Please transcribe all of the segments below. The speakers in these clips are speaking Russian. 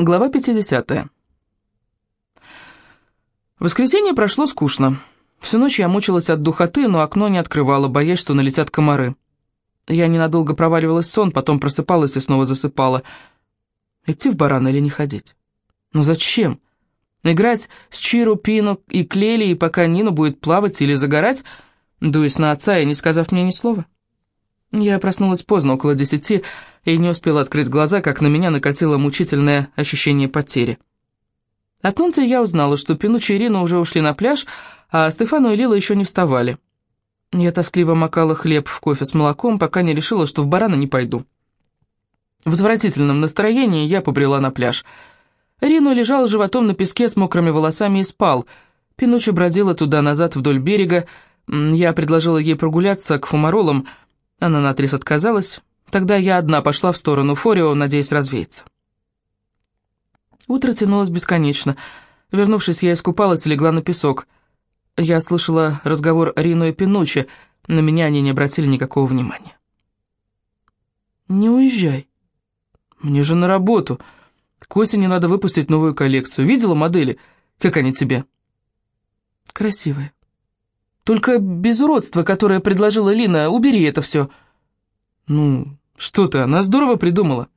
Глава 50. Воскресенье прошло скучно. Всю ночь я мучилась от духоты, но окно не открывала, боясь, что налетят комары. Я ненадолго проваливалась в сон, потом просыпалась и снова засыпала. Идти в баран или не ходить? Ну зачем? Играть с Чиру, Пину и Клели, пока Нина будет плавать или загорать, дуясь на отца и не сказав мне ни слова? Я проснулась поздно, около десяти, и не успела открыть глаза, как на меня накатило мучительное ощущение потери. От Нунца я узнала, что Пинучи и Ирина уже ушли на пляж, а Стефану и Лила еще не вставали. Я тоскливо макала хлеб в кофе с молоком, пока не решила, что в барана не пойду. В отвратительном настроении я побрела на пляж. Рину лежал животом на песке с мокрыми волосами и спал. Пинучи бродила туда-назад вдоль берега. Я предложила ей прогуляться к фумаролам, она наотрез отказалась. Тогда я одна пошла в сторону Форио, надеясь развеяться. Утро тянулось бесконечно. Вернувшись, я искупалась и легла на песок. Я слышала разговор Рину и Пинучи, на меня они не обратили никакого внимания. «Не уезжай. Мне же на работу. К осени надо выпустить новую коллекцию. Видела модели? Как они тебе?» «Красивые. Только без уродства, которое предложила Лина, убери это все». «Ну, что ты, она здорово придумала».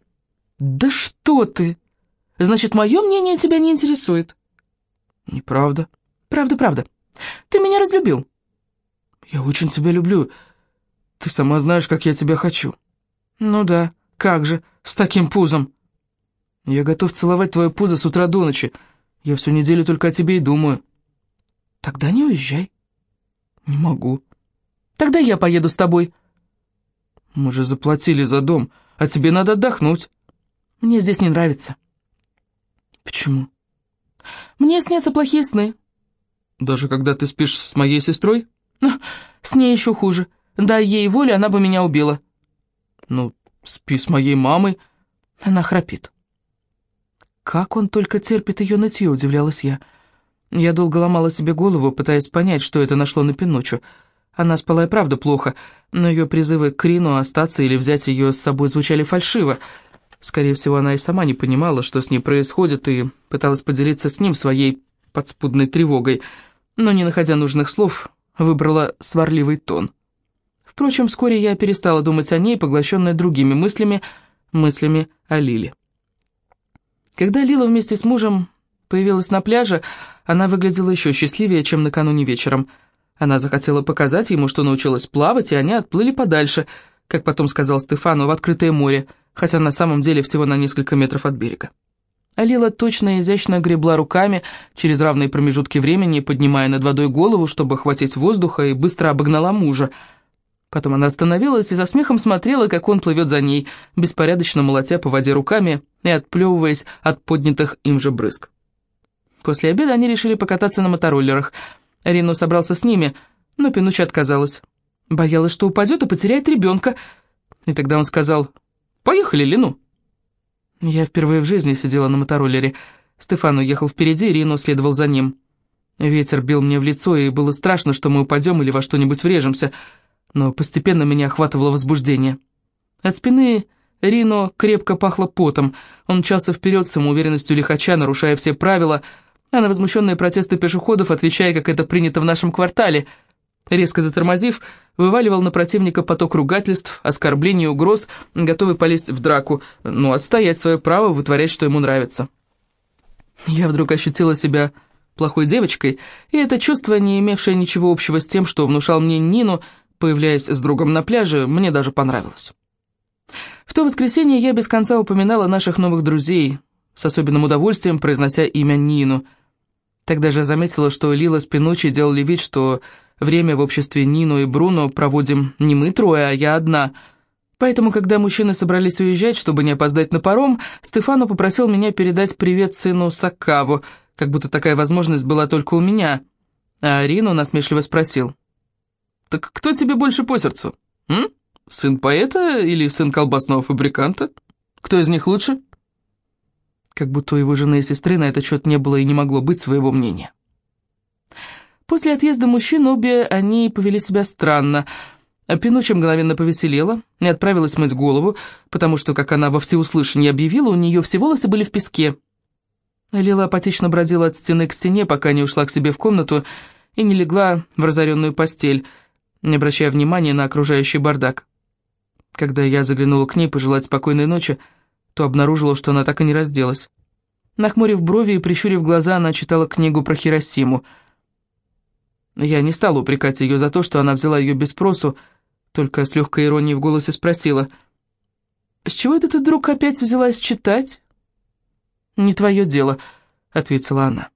«Да что ты! Значит, мое мнение тебя не интересует». «Неправда». «Правда, правда. Ты меня разлюбил». «Я очень тебя люблю. Ты сама знаешь, как я тебя хочу». «Ну да, как же, с таким пузом». «Я готов целовать твое пузо с утра до ночи. Я всю неделю только о тебе и думаю». «Тогда не уезжай». «Не могу». «Тогда я поеду с тобой». «Мы же заплатили за дом, а тебе надо отдохнуть». «Мне здесь не нравится». «Почему?» «Мне снятся плохие сны». «Даже когда ты спишь с моей сестрой?» «С ней еще хуже. Дай ей волю, она бы меня убила». «Ну, спи с моей мамой». Она храпит. «Как он только терпит ее нытье», — удивлялась я. Я долго ломала себе голову, пытаясь понять, что это нашло на Пиночу. Она спала и правда плохо, но ее призывы к Рину остаться или взять ее с собой звучали фальшиво. Скорее всего, она и сама не понимала, что с ней происходит, и пыталась поделиться с ним своей подспудной тревогой, но, не находя нужных слов, выбрала сварливый тон. Впрочем, вскоре я перестала думать о ней, поглощенная другими мыслями, мыслями о Лиле. Когда Лила вместе с мужем появилась на пляже, она выглядела еще счастливее, чем накануне вечером. Она захотела показать ему, что научилась плавать, и они отплыли подальше, как потом сказал Стефану, в открытое море, хотя на самом деле всего на несколько метров от берега. Алила точно и изящно гребла руками через равные промежутки времени, поднимая над водой голову, чтобы хватить воздуха, и быстро обогнала мужа. Потом она остановилась и за смехом смотрела, как он плывет за ней, беспорядочно молотя по воде руками и отплевываясь от поднятых им же брызг. После обеда они решили покататься на мотороллерах. Рину собрался с ними, но Пинучи отказалась. Боялась, что упадет и потеряет ребенка. И тогда он сказал, «Поехали, Лину». Я впервые в жизни сидела на мотороллере. Стефан уехал впереди, Рину следовал за ним. Ветер бил мне в лицо, и было страшно, что мы упадем или во что-нибудь врежемся, но постепенно меня охватывало возбуждение. От спины Рино крепко пахло потом. Он мчался вперед с самоуверенностью лихача, нарушая все правила — а на возмущенные протесты пешеходов, отвечая, как это принято в нашем квартале. Резко затормозив, вываливал на противника поток ругательств, оскорблений и угроз, готовый полезть в драку, но отстоять свое право, вытворять, что ему нравится. Я вдруг ощутила себя плохой девочкой, и это чувство, не имевшее ничего общего с тем, что внушал мне Нину, появляясь с другом на пляже, мне даже понравилось. В то воскресенье я без конца упоминала наших новых друзей, с особенным удовольствием произнося имя Нину – Тогда же заметила, что Лила с Пинучи делали вид, что время в обществе Нину и Бруно проводим не мы трое, а я одна. Поэтому, когда мужчины собрались уезжать, чтобы не опоздать на паром, Стефано попросил меня передать привет сыну Саккаву, как будто такая возможность была только у меня. А Рину насмешливо спросил. «Так кто тебе больше по сердцу? М? Сын поэта или сын колбасного фабриканта? Кто из них лучше?» Как будто у его жены и сестры на этот счет не было и не могло быть своего мнения. После отъезда мужчин обе они повели себя странно. А Пинуччи мгновенно повеселела и отправилась мыть голову, потому что, как она во всеуслышание объявила, у нее все волосы были в песке, Лила апатично бродила от стены к стене, пока не ушла к себе в комнату и не легла в разоренную постель, не обращая внимания на окружающий бардак. Когда я заглянула к ней пожелать спокойной ночи, то обнаружила, что она так и не разделась. Нахмурив брови и прищурив глаза, она читала книгу про Хиросиму. Я не стала упрекать ее за то, что она взяла ее без спросу, только с легкой иронией в голосе спросила. «С чего это ты, друг, опять взялась читать?» «Не твое дело», — ответила она.